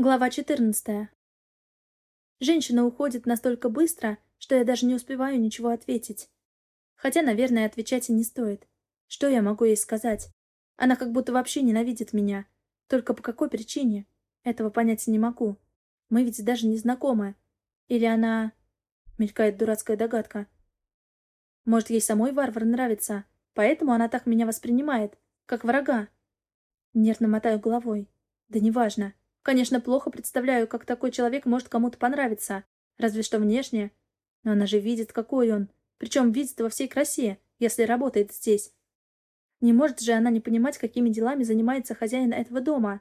Глава 14. Женщина уходит настолько быстро, что я даже не успеваю ничего ответить. Хотя, наверное, отвечать и не стоит. Что я могу ей сказать? Она как будто вообще ненавидит меня. Только по какой причине? Этого понять не могу. Мы ведь даже не знакомы. Или она... Мелькает дурацкая догадка. Может, ей самой варвар нравится, поэтому она так меня воспринимает, как врага. Нервно мотаю головой. Да неважно. Конечно, плохо представляю, как такой человек может кому-то понравиться. Разве что внешне. Но она же видит, какой он. Причем видит во всей красе, если работает здесь. Не может же она не понимать, какими делами занимается хозяин этого дома.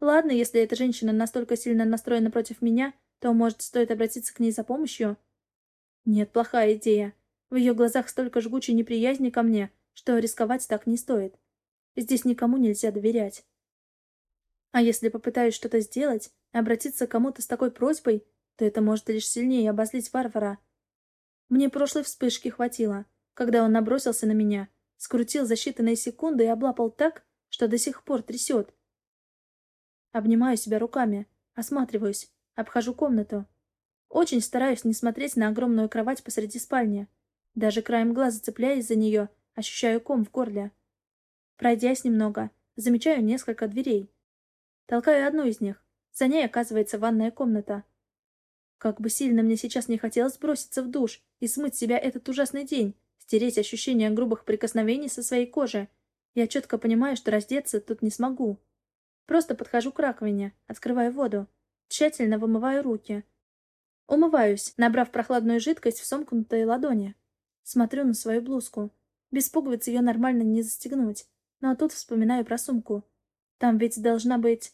Ладно, если эта женщина настолько сильно настроена против меня, то, может, стоит обратиться к ней за помощью? Нет, плохая идея. В ее глазах столько жгучей неприязни ко мне, что рисковать так не стоит. Здесь никому нельзя доверять. А если попытаюсь что-то сделать, обратиться к кому-то с такой просьбой, то это может лишь сильнее обозлить варвара. Мне прошлой вспышки хватило, когда он набросился на меня, скрутил за считанные секунды и облапал так, что до сих пор трясет. Обнимаю себя руками, осматриваюсь, обхожу комнату. Очень стараюсь не смотреть на огромную кровать посреди спальни. Даже краем глаза цепляясь за нее, ощущаю ком в горле. Пройдясь немного, замечаю несколько дверей. Толкаю одну из них. За ней оказывается ванная комната. Как бы сильно мне сейчас не хотелось броситься в душ и смыть себя этот ужасный день, стереть ощущение грубых прикосновений со своей кожи. Я четко понимаю, что раздеться тут не смогу. Просто подхожу к раковине, открываю воду, тщательно вымываю руки. Умываюсь, набрав прохладную жидкость в сомкнутые ладони. Смотрю на свою блузку. Без пуговиц ее нормально не застегнуть. Но тут вспоминаю про сумку. Там ведь должна быть...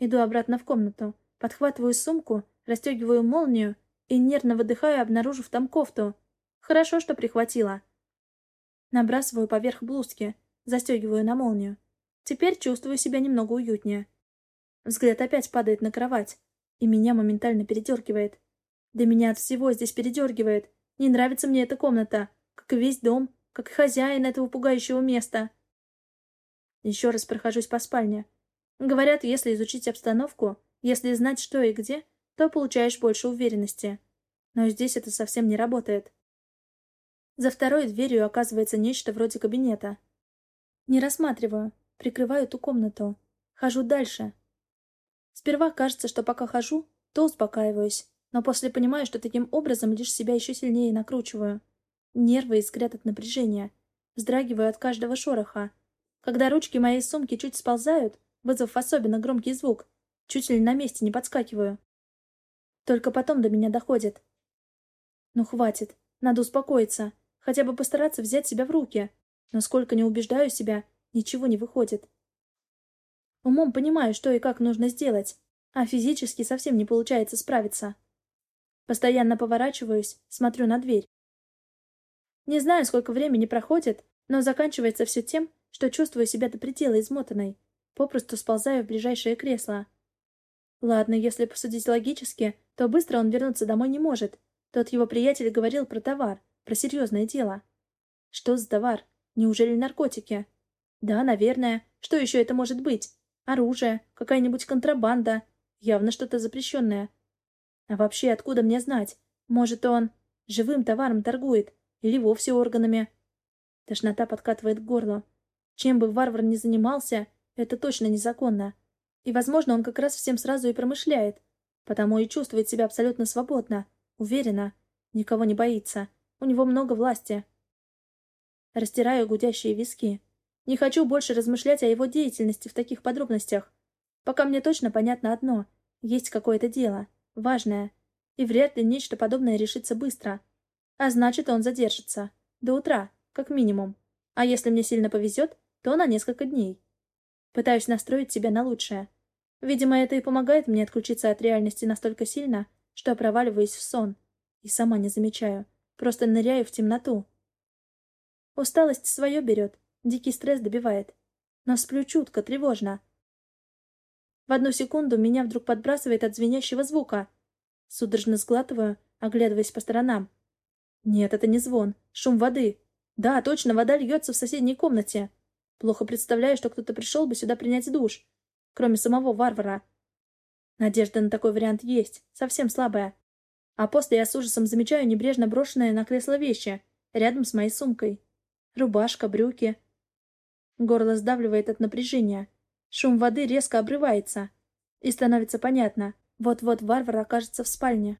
Иду обратно в комнату, подхватываю сумку, расстегиваю молнию и, нервно выдыхаю, обнаружив там кофту. Хорошо, что прихватила. Набрасываю поверх блузки, застегиваю на молнию. Теперь чувствую себя немного уютнее. Взгляд опять падает на кровать, и меня моментально передергивает. Да меня от всего здесь передергивает. Не нравится мне эта комната, как и весь дом, как и хозяин этого пугающего места. Еще раз прохожусь по спальне. Говорят, если изучить обстановку, если знать, что и где, то получаешь больше уверенности. Но здесь это совсем не работает. За второй дверью оказывается нечто вроде кабинета. Не рассматриваю, прикрываю ту комнату. Хожу дальше. Сперва кажется, что пока хожу, то успокаиваюсь, но после понимаю, что таким образом лишь себя еще сильнее накручиваю. Нервы искрят от напряжения. Вздрагиваю от каждого шороха. Когда ручки моей сумки чуть сползают, вызвав особенно громкий звук, чуть ли на месте не подскакиваю. Только потом до меня доходит. Ну хватит, надо успокоиться, хотя бы постараться взять себя в руки. Но сколько не убеждаю себя, ничего не выходит. Умом понимаю, что и как нужно сделать, а физически совсем не получается справиться. Постоянно поворачиваюсь, смотрю на дверь. Не знаю, сколько времени проходит, но заканчивается все тем, что чувствую себя до предела измотанной. Попросту сползаю в ближайшее кресло. Ладно, если посудить логически, то быстро он вернуться домой не может. Тот его приятель говорил про товар, про серьезное дело. Что за товар? Неужели наркотики? Да, наверное. Что еще это может быть? Оружие, какая-нибудь контрабанда. Явно что-то запрещенное. А вообще, откуда мне знать? Может, он живым товаром торгует? Или вовсе органами? Тошнота подкатывает к горлу. Чем бы варвар ни занимался, это точно незаконно. И, возможно, он как раз всем сразу и промышляет. Потому и чувствует себя абсолютно свободно, уверенно, никого не боится. У него много власти. Растираю гудящие виски. Не хочу больше размышлять о его деятельности в таких подробностях. Пока мне точно понятно одно. Есть какое-то дело. Важное. И вряд ли нечто подобное решится быстро. А значит, он задержится. До утра, как минимум. А если мне сильно повезет, то на несколько дней. Пытаюсь настроить себя на лучшее. Видимо, это и помогает мне отключиться от реальности настолько сильно, что проваливаюсь в сон. И сама не замечаю. Просто ныряю в темноту. Усталость свое берет, дикий стресс добивает. Но сплю чутко, тревожно. В одну секунду меня вдруг подбрасывает от звенящего звука. Судорожно сглатываю, оглядываясь по сторонам. Нет, это не звон, шум воды. Да, точно, вода льется в соседней комнате. Плохо представляю, что кто-то пришел бы сюда принять душ, кроме самого варвара. Надежда на такой вариант есть, совсем слабая. А после я с ужасом замечаю небрежно брошенные на кресло вещи, рядом с моей сумкой. Рубашка, брюки. Горло сдавливает от напряжения. Шум воды резко обрывается. И становится понятно. Вот-вот варвар окажется в спальне.